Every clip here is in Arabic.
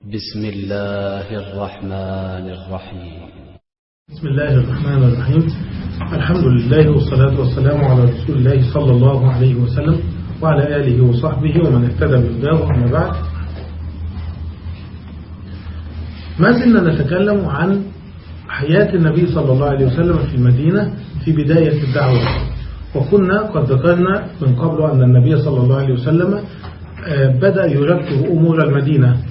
بسم الله الرحمن الرحيم. بسم الله الرحمن الرحيم. الحمد لله والصلاة والسلام على رسول الله صلى الله عليه وسلم وعلى آله وصحبه ومن اهتدى بهداه أما بعد. ما زلنا نتكلم عن حياة النبي صلى الله عليه وسلم في المدينة في بداية الدعوة. وكنا قد ذكرنا من قبل أن النبي صلى الله عليه وسلم بدأ يرتب أمور المدينة.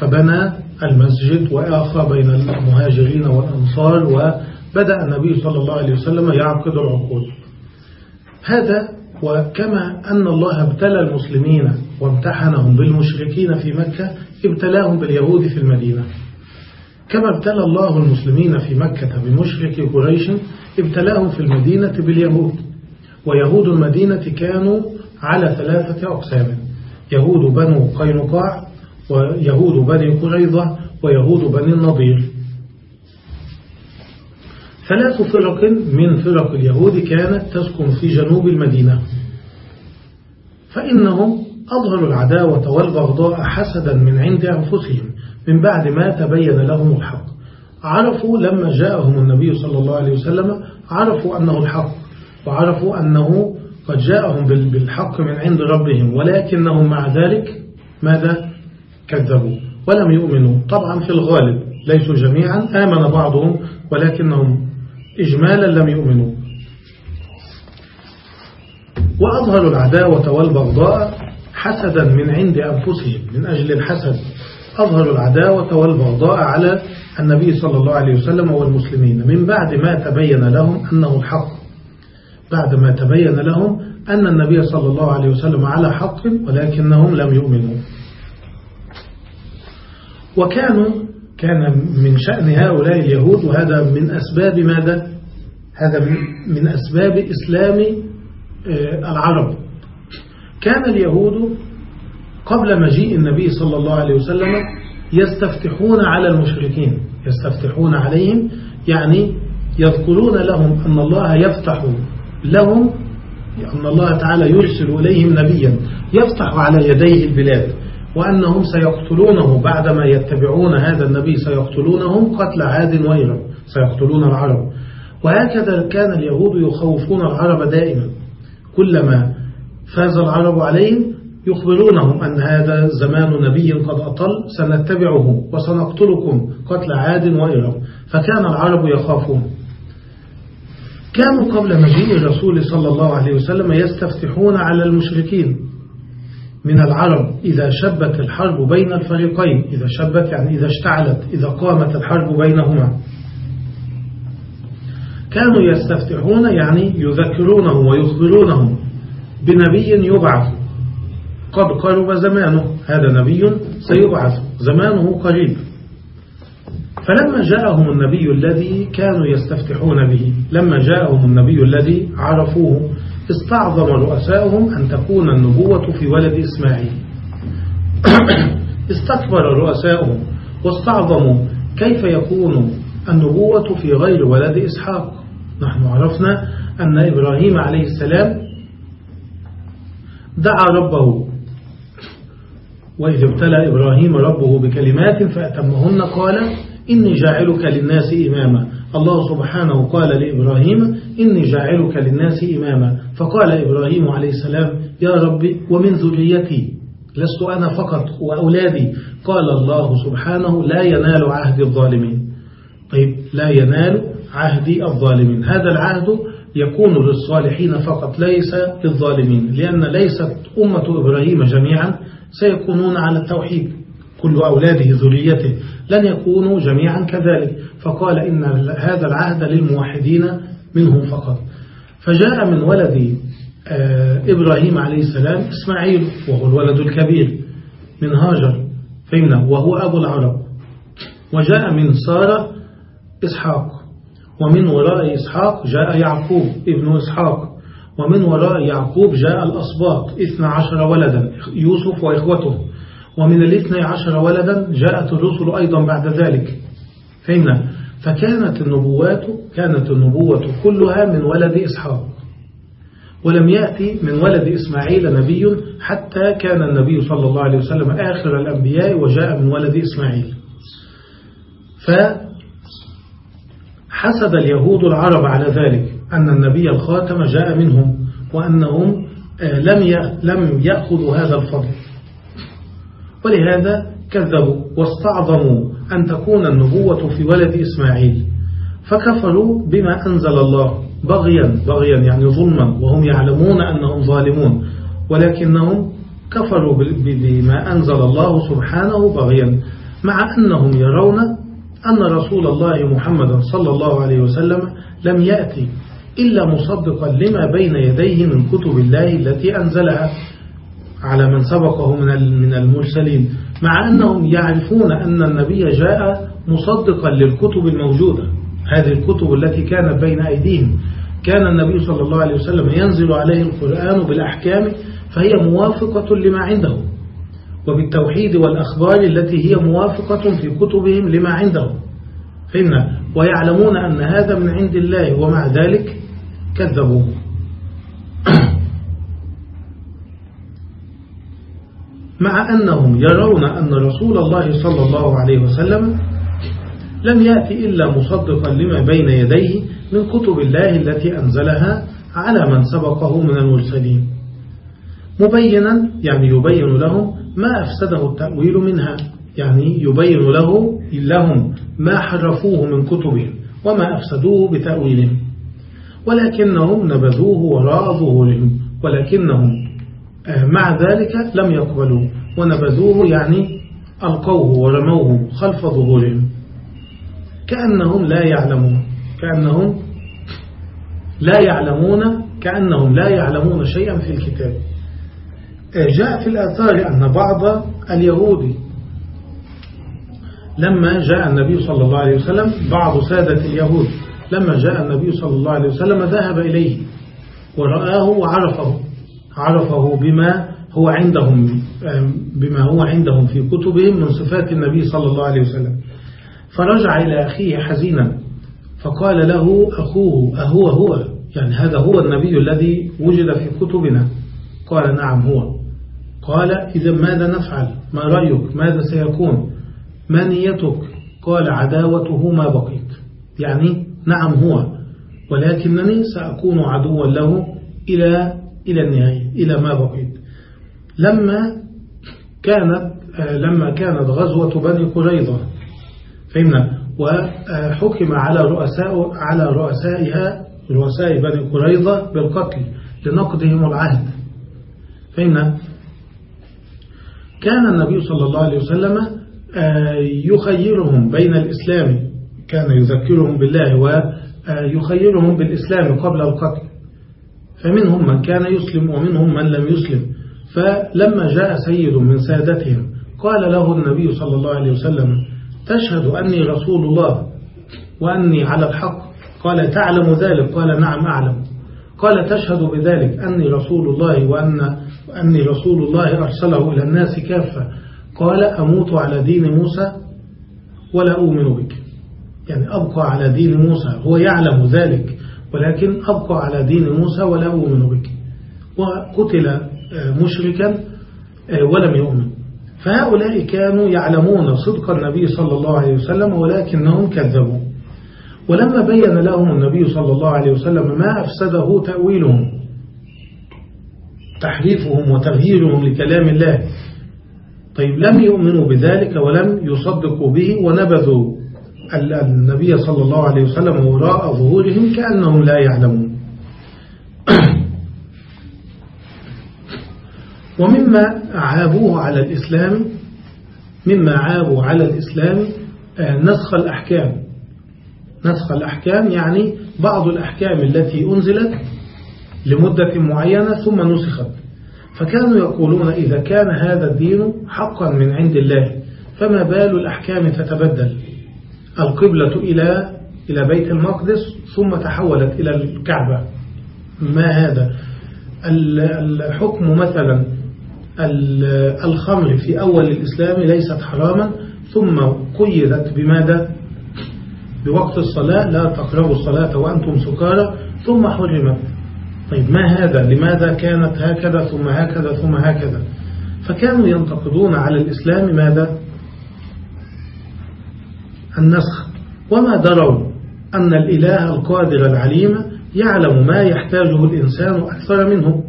فبنى المسجد وآخى بين المهاجرين والأنصار وبدأ النبي صلى الله عليه وسلم يعقد العقود. هذا وكما أن الله ابتلى المسلمين وامتحنهم بالمشركين في مكة ابتلاهم باليهود في المدينة. كما ابتلى الله المسلمين في مكة بمشرك قريش ابتلاهم في المدينة باليهود. ويهود المدينة كانوا على ثلاثة أقسام يهود بنو قينقاع ويهود بني قريظة ويهود بني النضير. ثلاث فرق من فرق اليهود كانت تسكن في جنوب المدينة. فإنهم أظهروا العداوة والبغضاء حسدا من عند أنفسهم. من بعد ما تبين لهم الحق. عرفوا لما جاءهم النبي صلى الله عليه وسلم عرفوا أنه الحق. وعرفوا أنه قد جاءهم بالحق من عند ربهم. ولكنهم مع ذلك ماذا؟ كذبوا ولم يؤمنوا. طبعا في الغالب ليسوا جميعا آمن بعضهم ولكنهم إجمالا لم يؤمنوا. وأظهروا العداوة والبغضاء حسدا من عند أنفسهم من أجل الحسد. أظهروا العداوة والبغضاء على النبي صلى الله عليه وسلم والمسلمين. من بعد ما تبين لهم أنه الحق بعد ما تبين لهم أن النبي صلى الله عليه وسلم على حق ولكنهم لم يؤمنوا. وكانوا كان من شأن هؤلاء اليهود وهذا من أسباب ماذا؟ هذا من أسباب إسلام العرب. كان اليهود قبل مجيء النبي صلى الله عليه وسلم يستفتحون على المشركين. يستفتحون عليهم يعني يذكرون لهم أن الله يفتح لهم أن الله تعالى يرسل إليهم نبيا يفتح على يديه البلاد. وأنهم سيقتلونه بعدما يتبعون هذا النبي سيقتلونهم قتل عاد وإرم سيقتلون العرب. وهكذا كان اليهود يخوفون العرب دائما. كلما فاز العرب عليهم يخبرونهم أن هذا زمان نبي قد أطل سنتبعه وسنقتلكم قتل عاد وإرم فكان العرب يخافون. كانوا قبل مجيء الرسول صلى الله عليه وسلم يستفتحون على المشركين. من العرب إذا شبت الحرب بين الفريقين إذا شبت يعني إذا اشتعلت إذا قامت الحرب بينهما. كانوا يستفتحون يعني يذكرونهم ويخبرونهم بنبي يبعث. قد قرب زمانه هذا نبي سيبعث زمانه قريب. فلما جاءهم النبي الذي كانوا يستفتحون به لما جاءهم النبي الذي عرفوه استعظم رؤساؤهم أن تكون النبوة في ولد إسماعيل. استكبر رؤساؤهم واستعظموا كيف يكون النبوة في غير ولد إسحاق. نحن عرفنا أن إبراهيم عليه السلام دعا ربه وإذ ابتلى إبراهيم ربه بكلمات فأتمهن قال إني جاعلك للناس إماما. الله سبحانه قال لإبراهيم إني جاعلك للناس إماما. فقال إبراهيم عليه السلام يا ربي ومن ذريتي لست أنا فقط وأولادي. قال الله سبحانه لا ينال عهد الظالمين. طيب لا ينال عهد الظالمين. هذا العهد يكون للصالحين فقط ليس للظالمين. لأن ليست أمة إبراهيم جميعا سيكونون على التوحيد. كل أولاده ذريته لن يكونوا جميعا كذلك. فقال إن هذا العهد للموحدين منهم فقط. فجاء من ولد إبراهيم عليه السلام إسماعيل وهو الولد الكبير من هاجر فهمنا وهو أبو العرب. وجاء من سارة إسحاق ومن وراء إسحاق جاء يعقوب ابن إسحاق ومن وراء يعقوب جاء الأصباط اثنى عشر ولدا يوسف وإخوته. ومن الاثنى عشر ولدا جاءت الرسل أيضا بعد ذلك. فهمنا؟ فكانت النبوات كانت النبوة كلها من ولد إسحاق. ولم يأتي من ولد إسماعيل نبي حتى كان النبي صلى الله عليه وسلم آخر الأنبياء وجاء من ولد إسماعيل. فحسد اليهود العرب على ذلك أن النبي الخاتم جاء منهم وأنهم آه، لم لم يأخذوا هذا الفضل. ولهذا كذبوا واستعظموا أن تكون النبوة في ولد إسماعيل. فكفروا بما أنزل الله. بغيا بغيا يعني ظلما. وهم يعلمون أنهم ظالمون. ولكنهم كفروا بما أنزل الله سبحانه بغيا. مع أنهم يرون أن رسول الله محمد صلى الله عليه وسلم لم يأتي إلا مصدقا لما بين يديه من كتب الله التي أنزلها. على من سبقه من من المرسلين مع أنهم يعرفون أن النبي جاء مصدقا للكتب الموجودة. هذه الكتب التي كانت بين أيديهم. كان النبي صلى الله عليه وسلم ينزل عليه القرآن بالأحكام فهي موافقة لما عنده. وبالتوحيد والأخبار التي هي موافقة في كتبهم لما عندهم فإن ويعلمون أن هذا من عند الله ومع ذلك كذبوه. مع أنهم يرون أن رسول الله صلى الله عليه وسلم لم يأتي إلا مصدقا لما بين يديه من كتب الله التي أنزلها على من سبقه من المرسلين. مبينا يعني يبين لهم ما أفسده التأويل منها. يعني يبين له لهم ما حرفوه من كتبهم وما أفسدوه بتأويلهم ولكنهم نبذوه وراء ظهورهم. ولكنهم مع ذلك لم يقبلوا ونبذوه يعني ألقوه ورموه خلف ظهورهم. كأنهم لا يعلمون كأنهم لا يعلمون كأنهم لا يعلمون شيئا في الكتاب. جاء في الآثار أن بعض اليهود لما جاء النبي صلى الله عليه وسلم بعض سادة اليهود لما جاء النبي صلى الله عليه وسلم ذهب إليه ورآه وعرفه. عرفه بما هو عندهم بما هو عندهم في كتبهم من صفات النبي صلى الله عليه وسلم. فرجع إلى أخيه حزينا فقال له أخوه أهو هو يعني هذا هو النبي الذي وجد في كتبنا؟ قال نعم هو. قال إذا ماذا نفعل؟ ما رأيك؟ ماذا سيكون؟ ما نيتك؟ قال عداوته ما بقيت. يعني نعم هو ولكنني سأكون عدوا له إلى إلى النهاية إلى ما بقيت. لما كانت لما كانت غزوة بني قريظة فهمنا؟ وحكم على رؤساء على رؤسائها رؤساء بني قريظة بالقتل لنقضهم العهد. فهمنا؟ كان النبي صلى الله عليه وسلم آه، يخيرهم بين الإسلام كان يذكرهم بالله ويخيرهم بالإسلام قبل القتل. فمنهم من كان يسلم ومنهم من لم يسلم. فلما جاء سيد من سادتهم قال له النبي صلى الله عليه وسلم تشهد أني رسول الله وأني على الحق. قال تعلم ذلك؟ قال نعم أعلم. قال تشهد بذلك أني رسول الله وأن أني رسول الله أرسله إلى الناس كافة. قال أموت على دين موسى ولا أؤمن بك. يعني أبقى على دين موسى هو يعلم ذلك. ولكن أبقى على دين موسى ولا أؤمن بك. وقتل آه، مشركا آه، ولم يؤمن. فهؤلاء كانوا يعلمون صدق النبي صلى الله عليه وسلم ولكنهم كذبوا. ولما بين لهم النبي صلى الله عليه وسلم ما أفسده تأويلهم تحريفهم وتغييرهم لكلام الله. طيب لم يؤمنوا بذلك ولم يصدقوا به ونبذوا النبي صلى الله عليه وسلم وراء ظهورهم كأنهم لا يعلمون. ومما عابوه على الإسلام مما عابوا على الإسلام آه، نسخ الأحكام. نسخ الأحكام يعني بعض الأحكام التي أنزلت لمدة معينة ثم نسخت. فكانوا يقولون إذا كان هذا الدين حقا من عند الله فما بال الأحكام تتبدل؟ القبلة إلى إلى بيت المقدس ثم تحولت إلى الكعبة. ما هذا؟ الحكم مثلا الخمر في أول الإسلام ليست حراما ثم قيدت بماذا؟ بوقت الصلاة لا تقربوا الصلاة وأنتم سكارى ثم حرمت. طيب ما هذا؟ لماذا كانت هكذا ثم هكذا ثم هكذا؟ فكانوا ينتقدون على الإسلام ماذا؟ النسخ. وما دروا أن الإله القادر العليم يعلم ما يحتاجه الإنسان أكثر منه.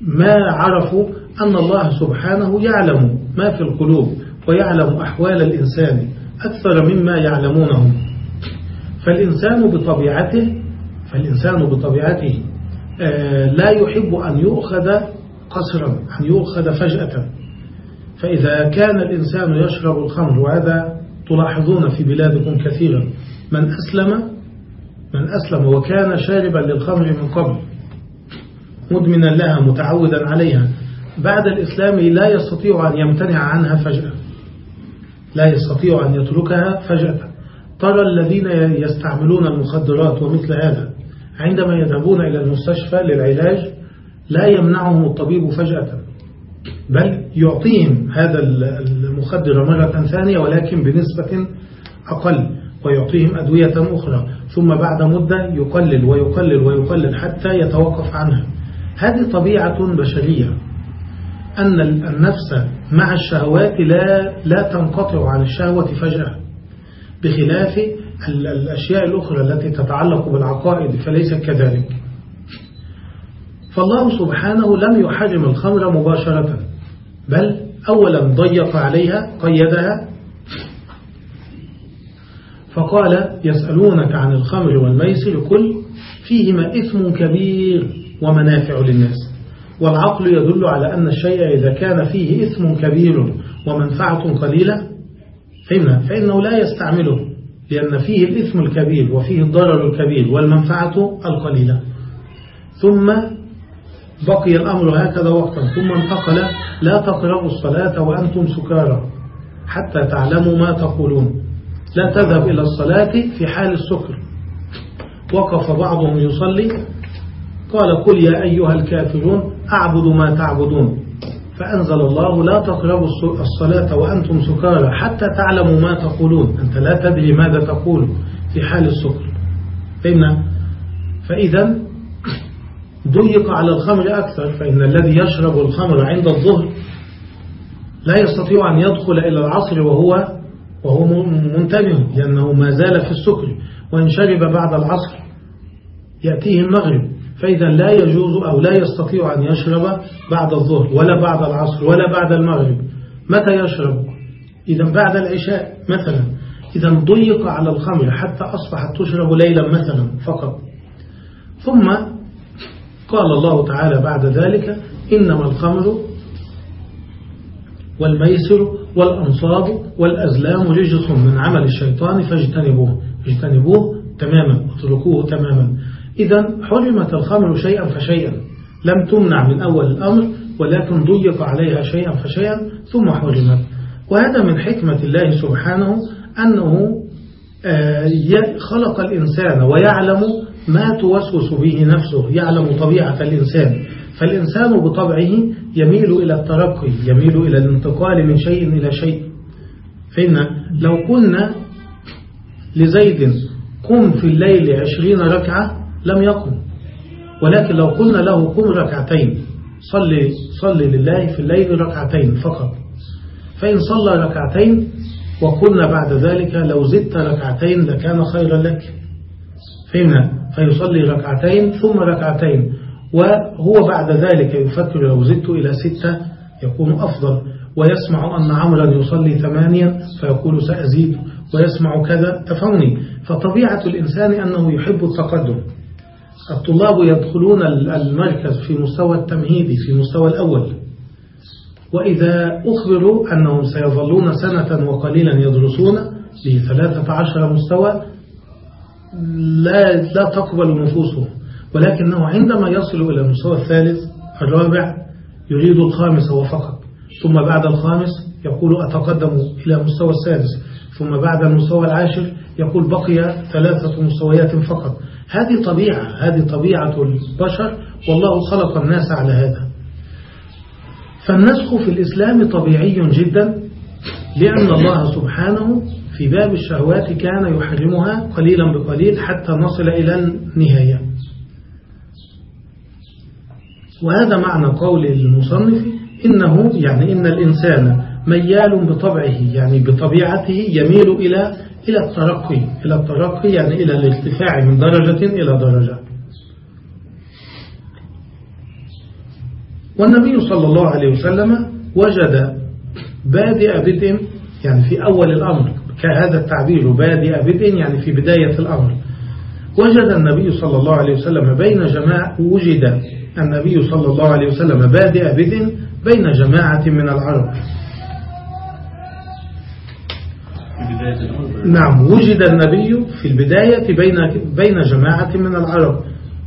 ما عرفوا أن الله سبحانه يعلم ما في القلوب ويعلم أحوال الإنسان أكثر مما يعلمونه. فالإنسان بطبيعته فالإنسان بطبيعته آه، لا يحب أن يؤخذ قصرا أن يؤخذ فجأة. فإذا كان الإنسان يشرب الخمر وهذا تلاحظون في بلادكم كثيرا من أسلم من أسلم وكان شاربا للخمر من قبل مدمنا لها متعودا عليها بعد الإسلام لا يستطيع أن يمتنع عنها فجأة. لا يستطيع أن يتركها فجأة. ترى الذين يستعملون المخدرات ومثل هذا عندما يذهبون إلى المستشفى للعلاج لا يمنعهم الطبيب فجأة بل يعطيهم هذا المخدر مرة ثانية ولكن بنسبة أقل ويعطيهم أدوية أخرى. ثم بعد مدة يقلل ويقلل ويقلل حتى يتوقف عنها. هذه طبيعة بشرية. أن النفس مع الشهوات لا, لا تنقطع عن الشهوة فجأة. بخلاف الأشياء الأخرى التي تتعلق بالعقائد فليس كذلك. فالله سبحانه لم يحرم الخمر مباشرة بل أولا ضيق عليها قيدها فقال يسألونك عن الخمر والميسر كل فيهما إثم كبير ومنافع للناس. والعقل يدل على أن الشيء إذا كان فيه إثم كبير ومنفعة قليلة فإنه, فإنه لا يستعمله لأن فيه الإثم الكبير وفيه الضرر الكبير والمنفعة القليلة. ثم بقي الأمر هكذا وقتا ثم انتقل لا تقربوا الصلاة وأنتم سكارى حتى تعلموا ما تقولون. لا تذهب إلى الصلاة في حال السكر. وقف بعضهم يصلي قال قل يا أيها الكافرون أعبد ما تعبدون. فأنزل الله لا تقربوا الصلاة وأنتم سكارى حتى تعلموا ما تقولون. أنت لا تدري ماذا تقول في حال السكر. فإذا ضيق على الخمر أكثر فإن الذي يشرب الخمر عند الظهر لا يستطيع أن يدخل إلى العصر وهو وهو منتبه لأنه ما زال في السكر وإن شرب بعد العصر يأتيه المغرب. فإذا لا يجوز أو لا يستطيع أن يشرب بعد الظهر ولا بعد العصر ولا بعد المغرب. متى يشرب؟ إذا بعد العشاء مثلا. إذا ضيق على الخمر حتى أصبحت تشرب ليلا مثلا فقط. ثم قال الله تعالى بعد ذلك إنما الخمر والميسر والأنصاب والأزلام رجس من عمل الشيطان فاجتنبوه اجتنبوه تماما اتركوه تماما. إذا حرمت الخمر شيئا فشيئا. لم تمنع من أول الأمر ولكن ضيق عليها شيئا فشيئا ثم حرمت. وهذا من حكمة الله سبحانه أنه آه، خلق الإنسان ويعلم ما توسوس به نفسه يعلم طبيعة الإنسان. فالإنسان بطبعه يميل إلى الترقي يميل إلى الانتقال من شيء إلى شيء. فإن لو قلنا لزيد قم في الليل عشرين ركعة لم يقم. ولكن لو قلنا له قم ركعتين صلي, صلي لله في الليل ركعتين فقط. فإن صلى ركعتين وقلنا بعد ذلك لو زدت ركعتين لكان خيرا لك. فهمنا فيصلي ركعتين ثم ركعتين. وهو بعد ذلك يفكر لو زدت إلى ستة يكون أفضل. ويسمع أن عمرا يصلي ثمانيا فيقول سأزيد ويسمع كذا. تفهمني. فطبيعة الإنسان أنه يحب التقدم. الطلاب يدخلون المركز في مستوى التمهيدي في مستوى الأول. وإذا أخبروا أنهم سيظلون سنة وقليلا يدرسون لثلاثة عشر مستوى لا, لا تقبل نفوسهم ولكنه عندما يصل إلى المستوى الثالث الرابع يريد الخامس وفقط ثم بعد الخامس يقول أتقدم إلى مستوى السادس. ثم بعد المستوى العاشر يقول بقي ثلاثة مستويات فقط. هذه طبيعة هذه طبيعة البشر والله خلق الناس على هذا. فالنسخ في الإسلام طبيعي جدا لأن الله سبحانه في باب الشهوات كان يحرمها قليلا بقليل حتى نصل إلى النهاية. وهذا معنى قول المصنف إنه يعني إن الإنسان ميال بطبعه يعني بطبيعته يميل إلى إلى الترقي إلى الترقي يعني إلى الارتفاع من درجة إلى درجة. والنبي صلى الله عليه وسلم وجد بادئ بدء يعني في أول الأمر كهذا التعبير بادئ بدء يعني في بداية الأمر. وجد النبي صلى الله عليه وسلم بين جماعة وجد النبي صلى الله عليه وسلم بادئ بدء بين جماعة من العرب. نعم وجد النبي في البداية بين بين جماعة من العرب.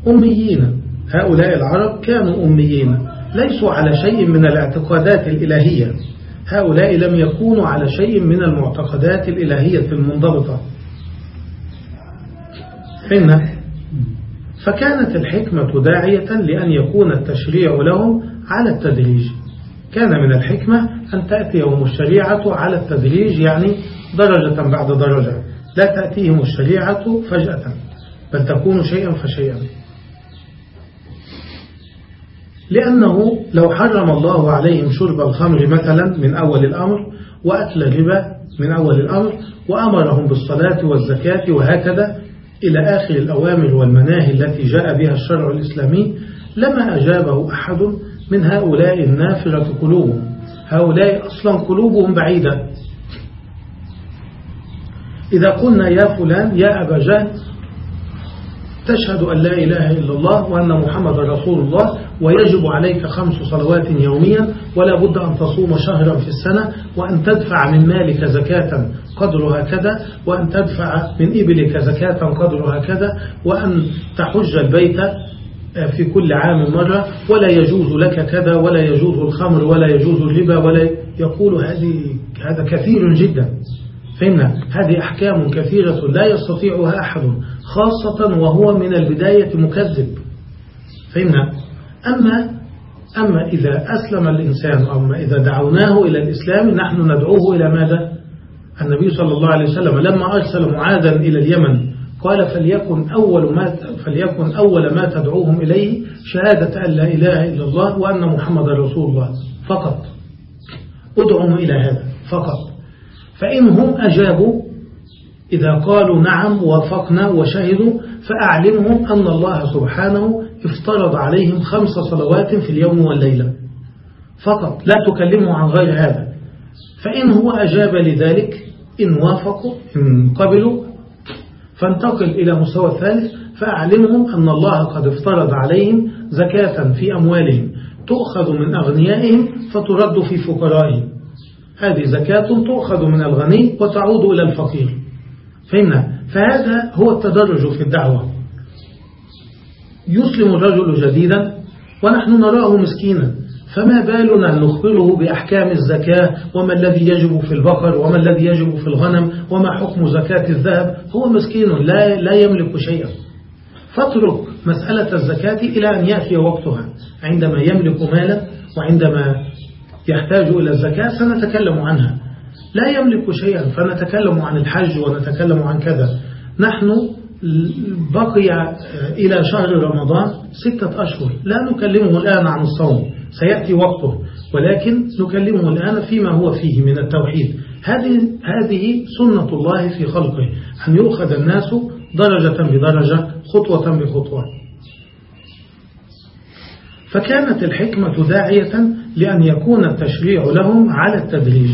أميين هؤلاء العرب كانوا أميين ليسوا على شيء من الاعتقادات الإلهية. هؤلاء لم يكونوا على شيء من المعتقدات الإلهية المنضبطة. حين فكانت الحكمة داعية لأن يكون التشريع لهم على التدريج. كان من الحكمة أن تأتيهم الشريعة على التدريج يعني درجة بعد درجة. لا تأتيهم الشريعة فجأة بل تكون شيئا فشيئا. لأنه لو حرم الله عليهم شرب الخمر مثلا من أول الأمر وأكل الربا من أول الأمر وأمرهم بالصلاة والزكاة وهكذا إلى آخر الأوامر والمناهي التي جاء بها الشرع الإسلامي لما أجابه أحد من هؤلاء النافرة قلوبهم. هؤلاء أصلا قلوبهم بعيدة. إذا قلنا يا فلان يا أبا جهل تشهد أن لا إله إلا الله وأن محمد رسول الله ويجب عليك خمس صلوات يوميا ولا بد أن تصوم شهرا في السنة وأن تدفع من مالك زكاة قدرها كذا وأن تدفع من إبلك زكاة قدرها كذا وأن تحج البيت في كل عام مرة ولا يجوز لك كذا ولا يجوز الخمر ولا يجوز الربا ولا يقول هذه هذا كثير جدا. فهمنا؟ هذه أحكام كثيرة لا يستطيعها أحد خاصة وهو من البداية مكذب. فهمنا؟ أما أما إذا أسلم الإنسان أما إذا دعوناه إلى الإسلام نحن ندعوه إلى ماذا؟ النبي صلى الله عليه وسلم. لما أرسل معاذا إلى اليمن قال فليكن أول ما فليكن أول ما تدعوهم إليه شهادة أن لا إله إلا الله وأن محمد رسول الله. فقط. ادعهم إلى هذا. فقط. فإنهم أجابوا إذا قالوا نعم وافقنا وشهدوا فأعلمهم أن الله سبحانه افترض عليهم خمس صلوات في اليوم والليلة فقط. لا تكلموا عن غير هذا. فإن هو أجاب لذلك إن وافقوا إن قبلوا فانتقل إلى مستوى الثالث. فأعلمهم أن الله قد افترض عليهم زكاة في أموالهم تؤخذ من أغنيائهم فترد في فقرائهم. هذه زكاة تؤخذ من الغني وتعود إلى الفقير. فهمنا فهذا هو التدرج في الدعوة. يسلم الرجل جديدا ونحن نراه مسكينا. فما بالنا نخبره بأحكام الزكاة وما الذي يجب في البقر وما الذي يجب في الغنم وما حكم زكاة الذهب. هو مسكين لا, لا يملك شيئا. فاترك مسألة الزكاة إلى أن يأتي وقتها. عندما يملك مالا وعندما يحتاج إلى الزكاة سنتكلم عنها. لا يملك شيئا. فنتكلم عن الحج ونتكلم عن كذا. نحن بقي إلى شهر رمضان ستة أشهر. لا نكلمه الآن عن الصوم. سيأتي وقته. ولكن نكلمه الآن فيما هو فيه من التوحيد. هذه هذه سنة الله في خلقه. أن يؤخذ الناس درجة بدرجة خطوة بخطوة. فكانت الحكمة داعية لأن يكون التشريع لهم على التدريج.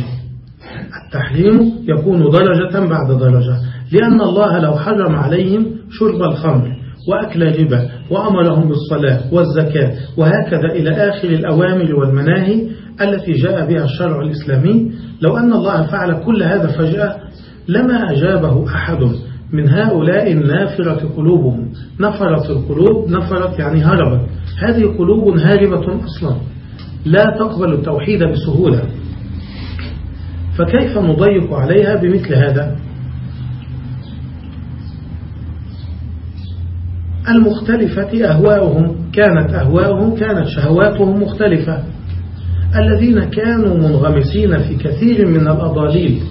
التحريم يكون درجة بعد درجة لأن الله لو حرم عليهم شرب الخمر وأكل الربا وأمرهم بالصلاة والزكاة وهكذا إلى آخر الأوامر والمناهي التي جاء بها الشرع الإسلامي لو أن الله فعل كل هذا فجأة لما أجابه أحد من هؤلاء النافرة قلوبهم. نفرت القلوب نفرت يعني هربت. هذه قلوب هاربة أصلا. لا تقبل التوحيد بسهولة. فكيف نضيق عليها بمثل هذا؟ المختلفة أهواؤهم كانت أهواؤهم كانت شهواتهم مختلفة. الذين كانوا منغمسين في كثير من الأضاليل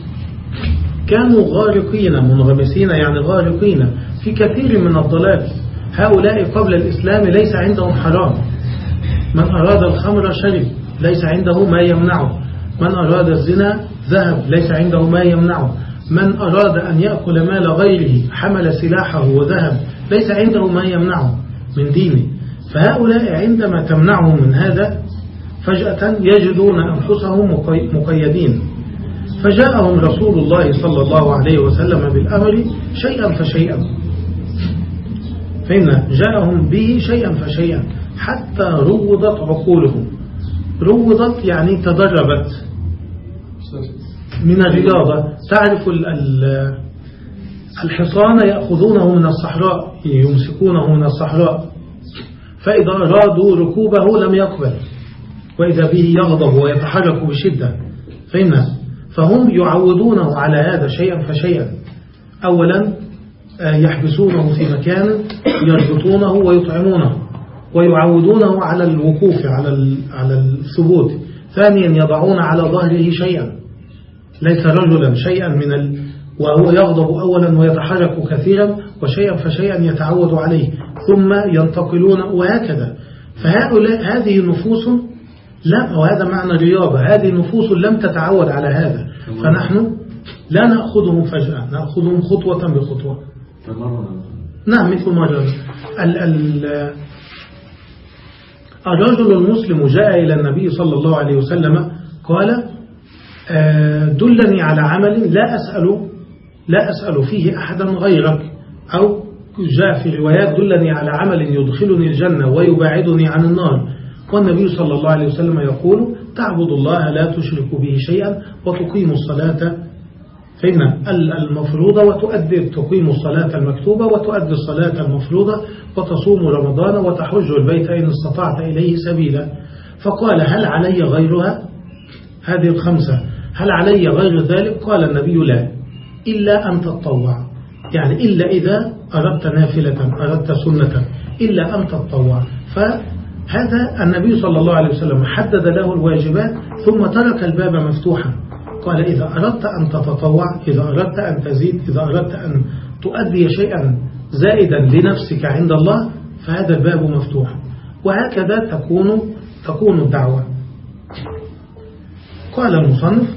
كانوا غارقين منغمسين يعني غارقين في كثير من الضلال. هؤلاء قبل الإسلام ليس عندهم حرام. من أراد الخمر شرب ليس عنده ما يمنعه. من أراد الزنا ذهب ليس عنده ما يمنعه. من أراد أن يأكل مال غيره حمل سلاحه وذهب ليس عنده ما يمنعه من دينه. فهؤلاء عندما تمنعهم من هذا فجأة يجدون أنفسهم مقيدين. فجاءهم رسول الله صلى الله عليه وسلم بالأمر شيئا فشيئا. فإن جاءهم به شيئا فشيئا حتى روضت عقولهم. روضت يعني تدربت. من الرياضة تعرف الحصان يأخذونه من الصحراء يمسكونه من الصحراء. فإذا أرادوا ركوبه لم يقبل وإذا به يغضب ويتحرك بشدة فإن فهم يعودونه على هذا شيئا فشيئا. أولا آه، يحبسونه في مكان يربطونه ويطعمونه ويعودونه على الوقوف على على الثبوت. ثانيا يضعون على ظهره شيئا. ليس رجلا شيئا من ال وهو يغضب أولا ويتحرك كثيرا وشيئا فشيئا يتعود عليه. ثم ينتقلون وهكذا. فهؤلاء هذه نفوس لا وهذا معنى الرياضة هذه نفوس لم تتعود على هذا. فنحن لا نأخذهم فجأة نأخذهم خطوة بخطوة. نعم مثل ما ال ال الرجل المسلم جاء إلى النبي صلى الله عليه وسلم قال آه، دلني على عمل لا أسأل لا أسأل فيه أحدا غيرك. أو جاء في روايات دلني على عمل يدخلني الجنة ويباعدني عن النار. والنبي صلى الله عليه وسلم يقول تعبد الله لا تشرك به شيئا وتقيم الصلاة فإن المفروضة وتؤدي تقيم الصلاة المكتوبة وتؤدي الصلاة المفروضة وتصوم رمضان وتحج البيت إن استطعت إليه سبيلا. فقال هل علي غيرها؟ هذه الخمسة. هل علي غير ذلك؟ قال النبي لا. إلا أن تتطوع يعني إلا إذا أردت نافلة أردت سنة. إلا أن تتطوع فهذا النبي صلى الله عليه وسلم حدد له الواجبات ثم ترك الباب مفتوحا. قال إذا أردت أن تتطوع إذا أردت أن تزيد إذا أردت أن تؤدي شيئا زائدا لنفسك عند الله فهذا الباب مفتوح. وهكذا تكون تكون الدعوة. قال المصنف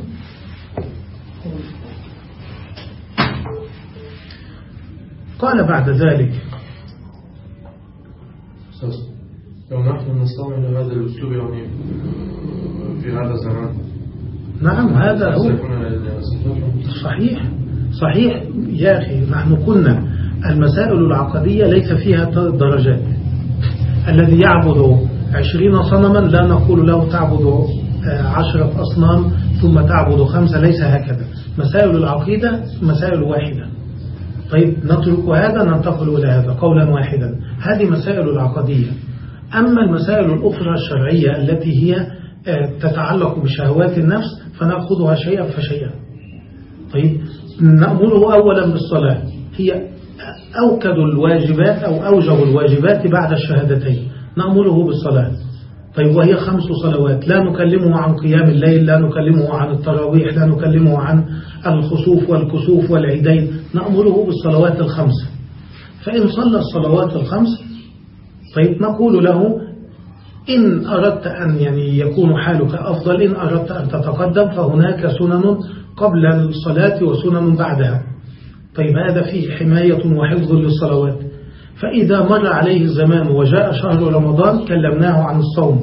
قال بعد ذلك لو نحن نستعمل هذا الأسلوب يعني في هذا الزمان. نعم هذا هو. صحيح. صحيح يا أخي نحن قلنا المسائل العقدية ليس فيها درجات. الذي يعبد عشرين صنما لا نقول له تعبد عشرة أصنام ثم تعبد خمسة ليس هكذا. مسائل العقيدة مسائل واحدة. طيب نترك هذا ننتقل إلى هذا قولا واحدا. هذه مسائل العقدية. أما المسائل الأخرى الشرعية التي هي آه، تتعلق بشهوات النفس فنأخذها شيئا فشيئا. طيب نأمره أولا بالصلاة. هي أوكد الواجبات أو أوجه الواجبات بعد الشهادتين. نأمره بالصلاة. طيب وهي خمس صلوات. لا نكلمه عن قيام الليل لا نكلمه عن التراويح لا نكلمه عن الخسوف والكسوف والعيدين. نأمره بالصلوات الخمس. فإن صلى الصلوات الخمس طيب نقول له إن أردت أن يعني يكون حالك أفضل إن أردت أن تتقدم فهناك سنن قبل الصلاة وسنن بعدها. طيب هذا فيه حماية وحفظ للصلوات. فإذا مر عليه الزمان وجاء شهر رمضان كلمناه عن الصوم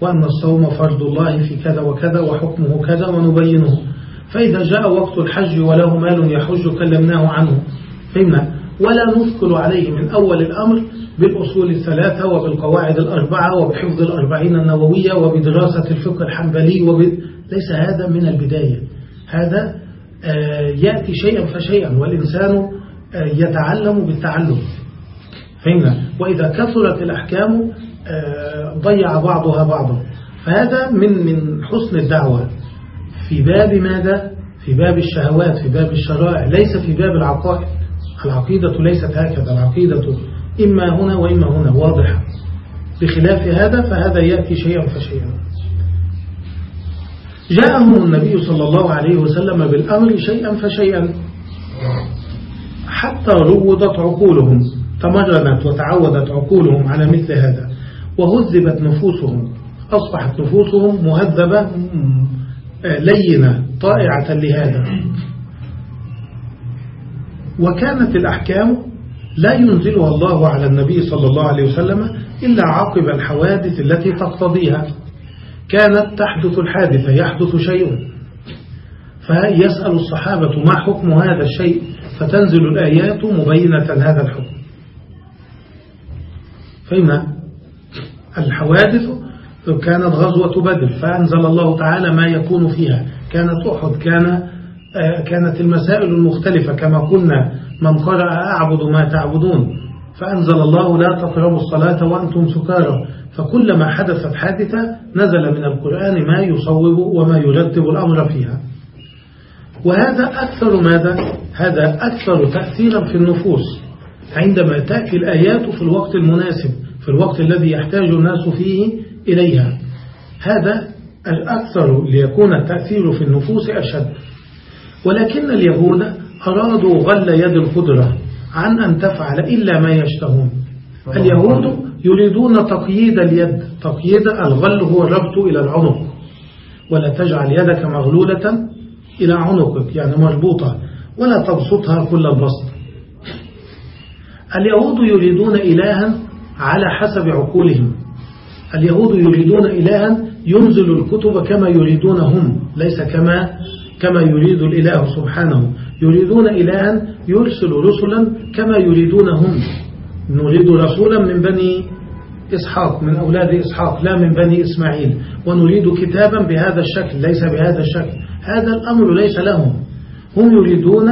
وأن الصوم فرض الله في كذا وكذا وحكمه كذا ونبينه. فإذا جاء وقت الحج وله مال يحج كلمناه عنه. فهمنا؟ ولا نثقل عليه من أول الأمر بالأصول الثلاثة وبالقواعد الأربعة وبحفظ الأربعين النووية وبدراسة الفقه الحنبلي وب... ليس هذا من البداية. هذا آه، يأتي شيئا فشيئا والإنسان آه، يتعلم بالتعلم. فهمنا؟ وإذا كثرت الأحكام آه، ضيع بعضها بعضا. فهذا من من حسن الدعوة. في باب ماذا؟ في باب الشهوات في باب الشرائع. ليس في باب العقائد. العقيدة ليست هكذا. العقيدة إما هنا وإما هنا واضحة. بخلاف هذا فهذا يأتي شيئا فشيئا. جاءهم النبي صلى الله عليه وسلم بالأمر شيئا فشيئا. حتى روضت عقولهم تمرنت وتعودت عقولهم على مثل هذا. وهذبت نفوسهم أصبحت نفوسهم مهذبة لينة طائعة لهذا. وكانت الأحكام لا ينزلها الله على النبي صلى الله عليه وسلم إلا عقب الحوادث التي تقتضيها. كانت تحدث الحادثة يحدث شيء. فيسأل الصحابة ما حكم هذا الشيء فتنزل الآيات مبينة هذا الحكم. فإن الحوادث كانت غزوة بدر فأنزل الله تعالى ما يكون فيها. كانت أحد كان كانت المسائل المختلفة كما قلنا. من قرأ أعبد ما تعبدون فأنزل الله لا تقربوا الصلاة وأنتم سكارى. فكلما حدثت حادثة نزل من القرآن ما يصوب وما يرتب الأمر فيها. وهذا أكثر ماذا؟ هذا أكثر تأثيرا في النفوس. عندما تأتي الآيات في الوقت المناسب في الوقت الذي يحتاج الناس فيه إليها. هذا الأكثر ليكون التأثير في النفوس أشد. ولكن اليهود أرادوا غل يد القدرة عن أن تفعل إلا ما يشتهون. اليهود يريدون تقييد اليد. تقييد الغل هو الربط إلى العنق. ولا تجعل يدك مغلولة إلى عنقك يعني مربوطة. ولا تبسطها كل البسط. اليهود يريدون إلها على حسب عقولهم. اليهود يريدون إلها ينزل الكتب كما يريدون هم ليس كما كما يريد الإله سبحانه. يريدون إلها يرسل رسلا كما يريدون هم نريد رسولا من بني إسحاق من أولاد إسحاق لا من بني إسماعيل. ونريد كتابا بهذا الشكل ليس بهذا الشكل. هذا الأمر ليس لهم. هم يريدون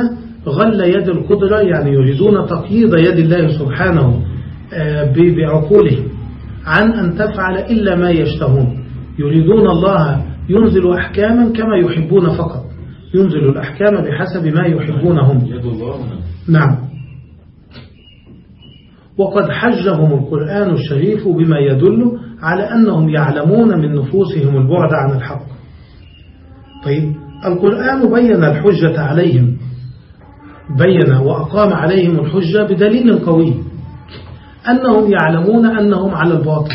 غل يد القدرة يعني يريدون تقييد يد الله سبحانه آه، بعقولهم عن أن تفعل إلا ما يشتهون. يريدون الله ينزل أحكاما كما يحبون فقط. ينزل الأحكام بحسب ما يحبون هم نعم. وقد حجهم القرآن الشريف بما يدل على أنهم يعلمون من نفوسهم البعد عن الحق. طيب القرآن بين الحجة عليهم. بين وأقام عليهم الحجة بدليل قوي. أنهم يعلمون أنهم على الباطل.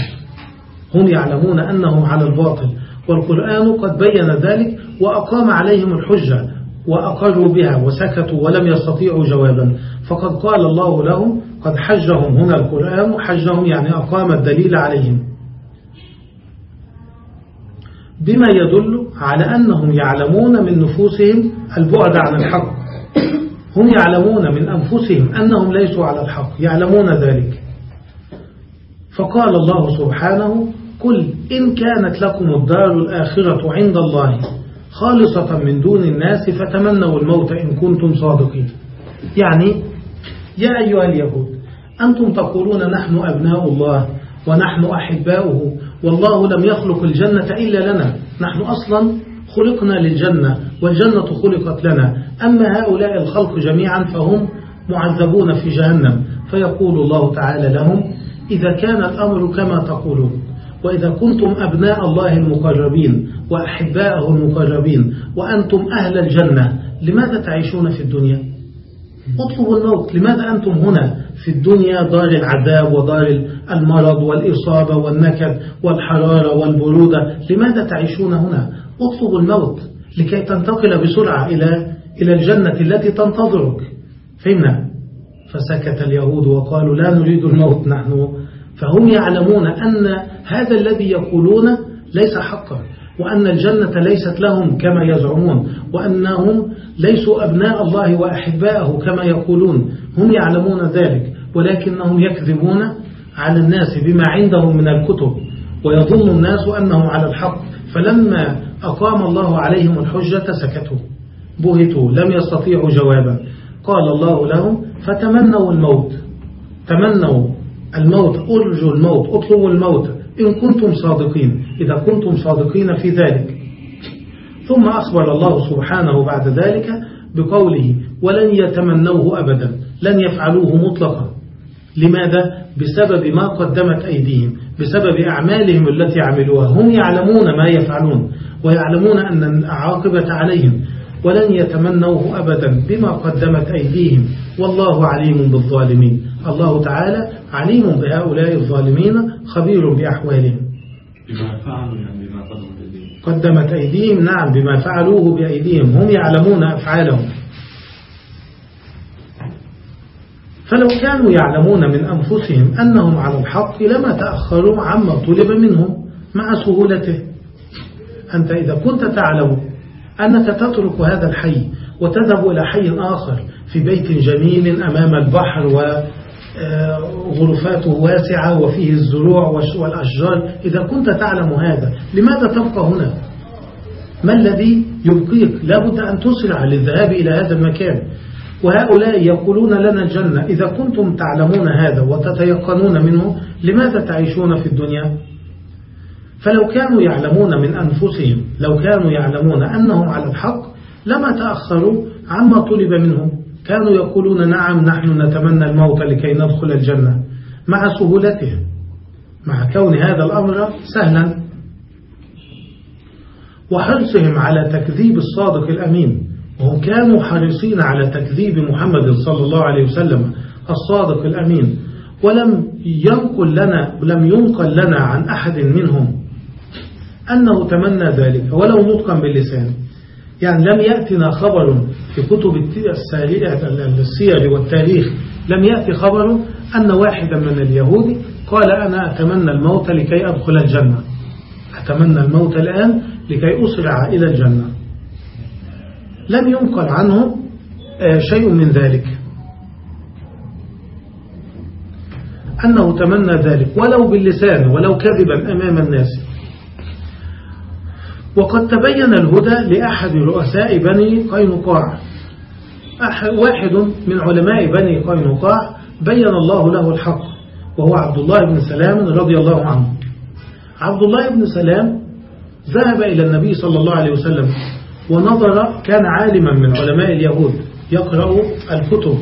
هم يعلمون أنهم على الباطل. والقرآن قد بين ذلك وأقام عليهم الحجة وأقروا بها وسكتوا ولم يستطيعوا جوابا. فقد قال الله لهم قد حجهم هنا القرآن حجهم يعني أقام الدليل عليهم. بما يدل على أنهم يعلمون من نفوسهم البعد عن الحق. هم يعلمون من أنفسهم أنهم ليسوا على الحق يعلمون ذلك. فقال الله سبحانه قل إن كانت لكم الدار الآخرة عند الله. خالصة من دون الناس فتمنوا الموت إن كنتم صادقين. يعني يا أيها اليهود أنتم تقولون نحن أبناء الله ونحن أحباؤه والله لم يخلق الجنة إلا لنا. نحن أصلا خلقنا للجنة والجنة خلقت لنا. أما هؤلاء الخلق جميعا فهم معذبون في جهنم. فيقول الله تعالى لهم إذا كان الأمر كما تقولون. وإذا كنتم أبناء الله المقربين وأحباءه المقربين وأنتم أهل الجنة لماذا تعيشون في الدنيا؟ اطلبوا الموت لماذا أنتم هنا؟ في الدنيا دار العذاب ودار المرض والإصابة والنكد والحرارة والبرودة لماذا تعيشون هنا؟ اطلبوا الموت لكي تنتقل بسرعة إلى إلى الجنة التي تنتظرك. فهمنا؟ فسكت اليهود وقالوا لا نريد الموت نحن. فهم يعلمون أن هذا الذي يقولون ليس حقا وأن الجنة ليست لهم كما يزعمون وأنهم ليسوا أبناء الله وأحباءه كما يقولون. هم يعلمون ذلك ولكنهم يكذبون على الناس بما عندهم من الكتب ويظن الناس أنهم على الحق. فلما أقام الله عليهم الحجة سكتوا بهتوا لم يستطيعوا جوابا. قال الله لهم فتمنوا الموت تمنوا الموت أرجوا الموت اطلبوا الموت إن كنتم صادقين. إذا كنتم صادقين في ذلك. ثم أخبر الله سبحانه بعد ذلك بقوله ولن يتمنوه أبدا لن يفعلوه مطلقا. لماذا؟ بسبب ما قدمت أيديهم بسبب أعمالهم التي عملوها. هم يعلمون ما يفعلون ويعلمون أن العاقبة عليهم. ولن يتمنوه أبدا بما قدمت أيديهم. والله عليم بالظالمين. الله تعالى عليم بهؤلاء الظالمين خبير بأحوالهم. بما فعلوا يعني بما قدموا الدين. قدمت أيديهم نعم بما فعلوه بأيديهم. هم يعلمون أفعالهم. فلو كانوا يعلمون من أنفسهم أنهم على الحق لما تأخروا عما طلب منهم مع سهولته. أنت إذا كنت تعلم أنك تترك هذا الحي وتذهب إلى حي آخر في بيت جميل أمام البحر وغرفاته واسعة وفيه الزروع والأشجار. إذا كنت تعلم هذا لماذا تبقى هنا؟ ما الذي يبقيك؟ لابد أن تسرع للذهاب إلى هذا المكان. وهؤلاء يقولون لنا الجنة. إذا كنتم تعلمون هذا وتتيقنون منه لماذا تعيشون في الدنيا؟ فلو كانوا يعلمون من أنفسهم لو كانوا يعلمون أنهم على الحق لما تأخروا عما طلب منهم. كانوا يقولون نعم نحن نتمنى الموت لكي ندخل الجنة مع سهولته مع كون هذا الأمر سهلا. وحرصهم على تكذيب الصادق الأمين وهم كانوا حريصين على تكذيب محمد صلى الله عليه وسلم الصادق الأمين. ولم ينقل لنا ولم ينقل لنا عن أحد منهم أنه تمنى ذلك ولو نطقا باللسان. يعني لم يأتنا خبر في كتب السير والتاريخ لم يأتي خبر أن واحدا من اليهود قال أنا أتمنى الموت لكي أدخل الجنة. أتمنى الموت الآن لكي أسرع إلى الجنة. لم ينقل عنه شيء من ذلك. أنه تمنى ذلك. ولو باللسان ولو كذبا أمام الناس. وقد تبين الهدى لأحد رؤساء بني قينقاع. واحد من علماء بني قينقاع بين الله له الحق وهو عبد الله بن سلام رضي الله عنه. عبد الله بن سلام ذهب إلى النبي صلى الله عليه وسلم ونظر كان عالما من علماء اليهود يقرأ الكتب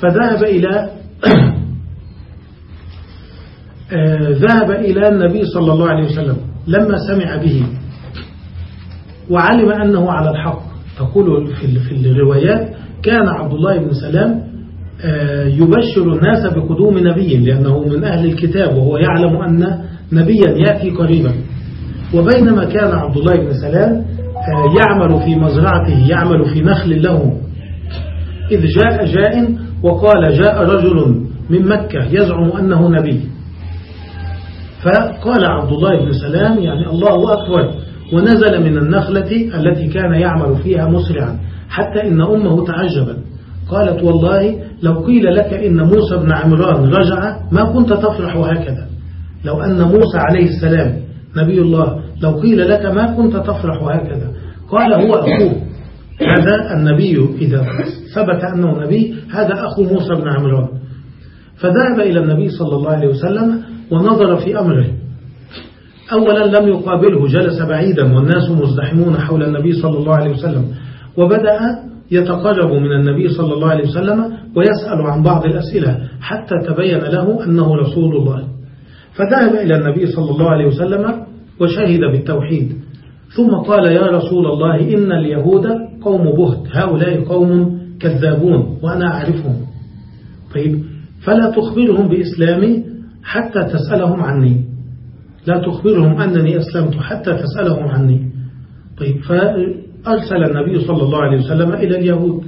فذهب إلى ذهب إلى النبي صلى الله عليه وسلم لما سمع به وعلم أنه على الحق. تقول في الروايات كان عبد الله بن سلام يبشر الناس بقدوم نبي لأنه من أهل الكتاب وهو يعلم أن نبيا يأتي قريبا. وبينما كان عبد الله بن سلام يعمل في مزرعته يعمل في نخل له. إذ جاء جاء وقال جاء رجل من مكة يزعم أنه نبي. فقال عبد الله بن سلام يعني الله أكبر ونزل من النخلة التي كان يعمل فيها مسرعا. حتى إن أمه تعجبت. قالت والله لو قيل لك إن موسى بن عمران رجع ما كنت تفرح هكذا. لو أن موسى عليه السلام نبي الله لو قيل لك ما كنت تفرح هكذا. قال هو أخوه. هذا النبي إذا ثبت أنه نبي هذا أخو موسى بن عمران. فذهب إلى النبي صلى الله عليه وسلم ونظر في أمره. أولا لم يقابله جلس بعيدا والناس مزدحمون حول النبي صلى الله عليه وسلم. وبدأ يتقرب من النبي صلى الله عليه وسلم ويسأل عن بعض الأسئلة حتى تبين له أنه رسول الله. فذهب إلى النبي صلى الله عليه وسلم وشهد بالتوحيد. ثم قال يا رسول الله إن اليهود قوم بهت هؤلاء قوم كذابون وأنا أعرفهم. طيب فلا تخبرهم بإسلامي حتى تسألهم عني. لا تخبرهم أنني أسلمت حتى تسألهم عني. طيب فأرسل النبي صلى الله عليه وسلم إلى اليهود.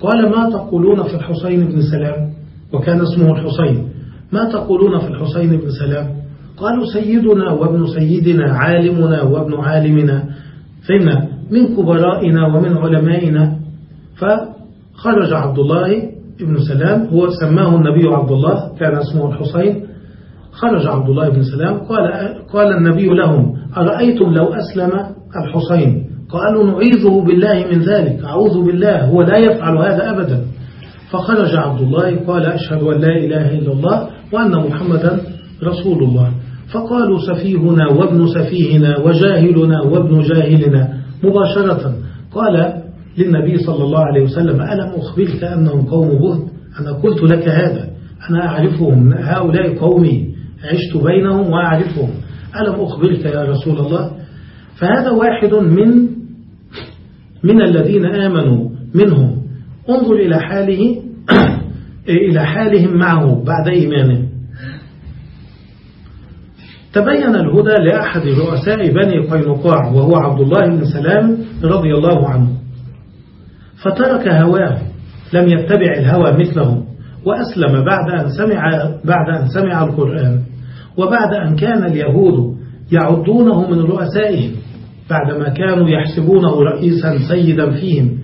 قال ما تقولون في الحسين بن سلام؟ وكان اسمه الحسين. ما تقولون في الحسين بن سلام؟ قالوا سيدنا وابن سيدنا عالمنا وابن عالمنا فإن من كبرائنا ومن علمائنا. فخرج عبد الله ابن سلام هو سماه النبي عبد الله كان اسمه الحسين. خرج عبد الله بن سلام قال, قال النبي لهم أرأيتم لو أسلم الحسين؟ قالوا نعيذه بالله من ذلك أعوذ بالله هو لا يفعل هذا أبدا. فخرج عبد الله قال أشهد أن لا إله إلا الله وأن محمدا رسول الله. فقالوا سفيهنا وابن سفيهنا وجاهلنا وابن جاهلنا مباشرة. قال للنبي صلى الله عليه وسلم ألم أخبرك أنهم قوم بهد أنا قلت لك هذا. أنا أعرفهم. هؤلاء قومي. عشت بينهم وأعرفهم. ألم أخبرك يا رسول الله؟ فهذا واحد من من الذين آمنوا منهم. انظر إلى حاله إلى حالهم معه بعد إيمانه. تبين الهدى لأحد رؤساء بني قينقاع وهو عبد الله بن سلام رضي الله عنه. فترك هواه لم يتبع الهوى مثله وأسلم بعد أن سمع, بعد أن سمع القرآن. وبعد أن كان اليهود يعدونه من رؤسائهم. بعدما كانوا يحسبونه رئيسا سيدا فيهم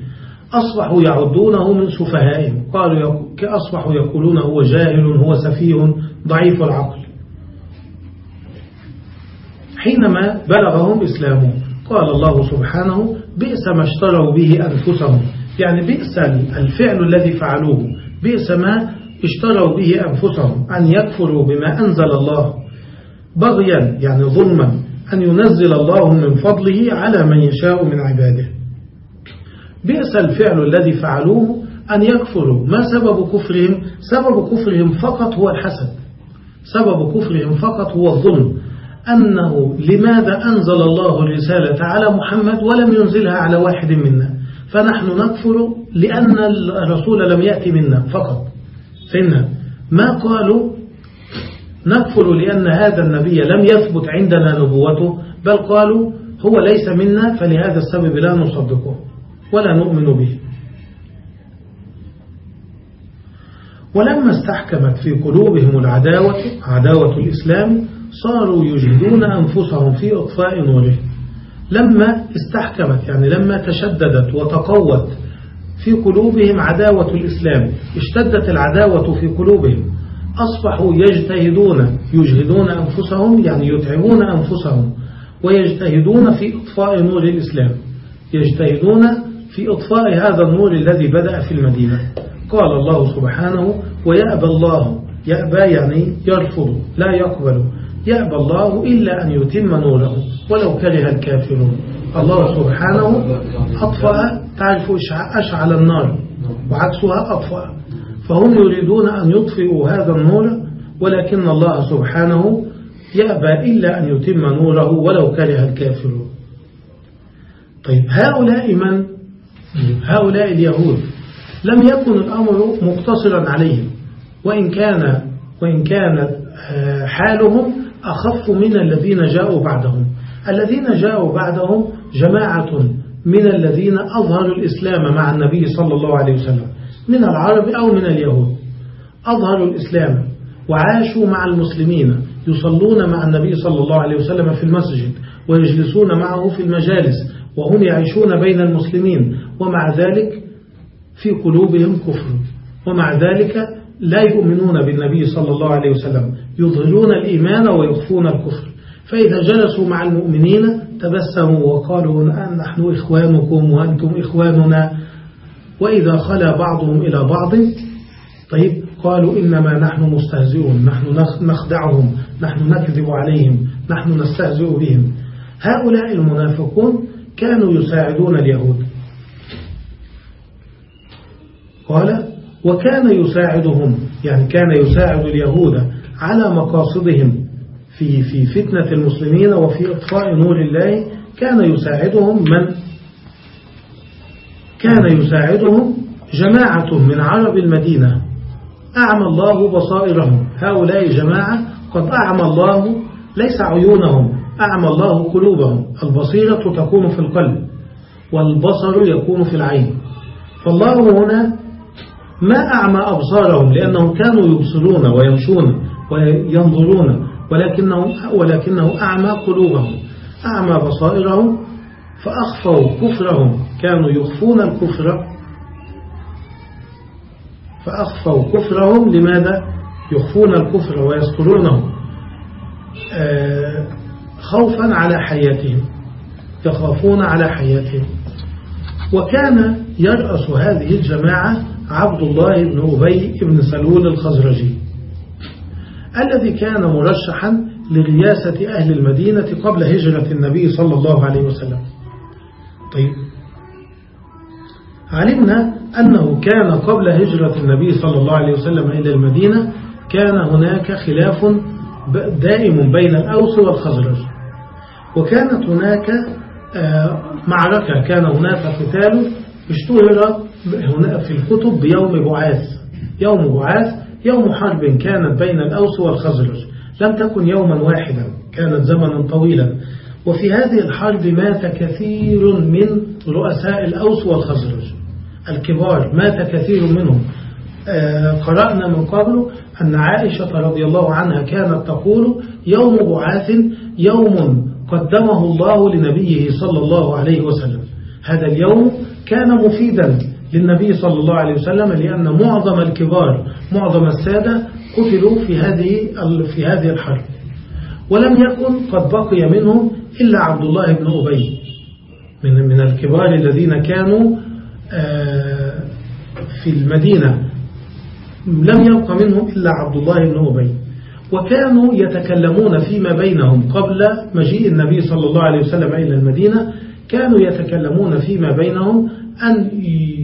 أصبحوا يعدونه من سفهائهم. قالوا أصبحوا يقولون هو جاهل هو سفيه ضعيف العقل. حينما بلغهم إسلامه قال الله سبحانه بئس ما اشتروا به أنفسهم. يعني بئس الفعل الذي فعلوه. بئس ما اشتروا به أنفسهم أن يكفروا بما أنزل الله. بغيا يعني ظلما. أن ينزل الله من فضله على من يشاء من عباده. بئس الفعل الذي فعلوه أن يكفروا. ما سبب كفرهم؟ سبب كفرهم فقط هو الحسد. سبب كفرهم فقط هو الظلم. أنه لماذا أنزل الله الرسالة على محمد ولم ينزلها على واحد منا؟ فنحن نكفر لأن الرسول لم يأتي منا فقط. فإن ما قالوا؟ نكفر لأن هذا النبي لم يثبت عندنا نبوته بل قالوا هو ليس منا فلهذا السبب لا نصدقه ولا نؤمن به. ولما استحكمت في قلوبهم العداوة عداوة الإسلام صاروا يجهدون أنفسهم في إطفاء نوره. لما استحكمت يعني لما تشددت وتقوت في قلوبهم عداوة الإسلام اشتدت العداوة في قلوبهم أصبحوا يجتهدون يجهدون أنفسهم يعني يتعبون أنفسهم ويجتهدون في إطفاء نور الإسلام. يجتهدون في إطفاء هذا النور الذي بدأ في المدينة. قال الله سبحانه ويأبى الله يأبى يعني يرفض لا يقبل. يأبى الله إلا أن يتم نوره ولو كره الكافرون. الله سبحانه أطفأ تعرف أشعل النار وعكسها أطفأ. فهم يريدون أن يطفئوا هذا النور ولكن الله سبحانه يأبى إلا أن يتم نوره ولو كره الكافرون. طيب هؤلاء من؟ هؤلاء اليهود. لم يكن الأمر مقتصرا عليهم. وإن كان وإن كانت آه، حالهم أخف من الذين جاءوا بعدهم. الذين جاءوا بعدهم جماعة من الذين أظهروا الإسلام مع النبي صلى الله عليه وسلم. من العرب أو من اليهود. أظهروا الإسلام وعاشوا مع المسلمين يصلون مع النبي صلى الله عليه وسلم في المسجد ويجلسون معه في المجالس وهم يعيشون بين المسلمين ومع ذلك في قلوبهم كفر. ومع ذلك لا يؤمنون بالنبي صلى الله عليه وسلم يظهرون الإيمان ويخفون الكفر. فإذا جلسوا مع المؤمنين تبسموا وقالوا نحن إخوانكم وأنتم إخواننا وإذا خلا بعضهم إلى بعض طيب قالوا إنما نحن مستهزئون نحن نخدعهم نحن نكذب عليهم نحن نستهزئ بهم. هؤلاء المنافقون كانوا يساعدون اليهود. قال وكان يساعدهم يعني كان يساعد اليهود على مقاصدهم في في فتنة المسلمين وفي إطفاء نور الله كان يساعدهم من؟ كان يساعدهم جماعة من عرب المدينة. أعمى الله بصائرهم. هؤلاء جماعة قد أعمى الله ليس عيونهم أعمى الله قلوبهم. البصيرة تكون في القلب والبصر يكون في العين. فالله هنا ما أعمى أبصارهم لأنهم كانوا يبصرون ويمشون وينظرون ولكنه, ولكنه أعمى قلوبهم. أعمى بصائرهم فأخفوا كفرهم. كانوا يخفون الكفر فأخفوا كفرهم. لماذا؟ يخفون الكفر ويسترونه آه، خوفا على حياتهم يخافون على حياتهم. وكان يرأس هذه الجماعة عبد الله بن أبي بن سلول الخزرجي الذي كان مرشحا لرياسة أهل المدينة قبل هجرة النبي صلى الله عليه وسلم. طيب علمنا أنه كان قبل هجرة النبي صلى الله عليه وسلم إلى المدينة كان هناك خلاف دائم بين الأوس والخزرج. وكانت هناك آه، معركة كان هناك قتال اشتهر في الكتب بيوم بعاث. يوم بعاث يوم حرب كانت بين الأوس والخزرج. لم تكن يوما واحدا كانت زمنا طويلا. وفي هذه الحرب مات كثير من رؤساء الأوس والخزرج. الكبار مات كثير منهم. آه، قرأنا من قبل أن عائشة رضي الله عنها كانت تقول يوم بعاث يوم قدمه الله لنبيه صلى الله عليه وسلم. هذا اليوم كان مفيدا للنبي صلى الله عليه وسلم لأن معظم الكبار معظم السادة قتلوا في هذه في هذه الحرب. ولم يكن قد بقي منهم إلا عبد الله بن أبي من من الكبار الذين كانوا في المدينة لم يبق منهم إلا عبد الله بن أبي. وكانوا يتكلمون فيما بينهم قبل مجيء النبي صلى الله عليه وسلم إلى المدينة كانوا يتكلمون فيما بينهم أن